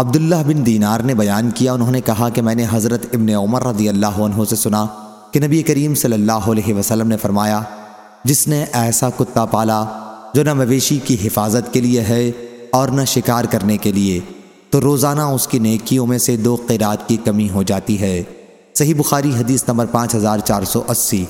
عبداللہ بن دینار نے بیان کیا، انہوں نے کہا کہ میں نے حضرت ابن عمر رضی اللہ عنہ سے سنا کہ نبی کریم صلی اللہ علیہ وسلم نے فرمایا، جس نے ایسا کتا پالا جو نہ مویشی کی حفاظت کے لیے ہے اور نہ شکار کرنے کے لیے، تو روزانہ اس کی نیکیوں میں سے دو قیرات کی کمی ہو جاتی ہے۔ صحیح بخاری حدیث نمبر پانچ ہزار چار سو اسی۔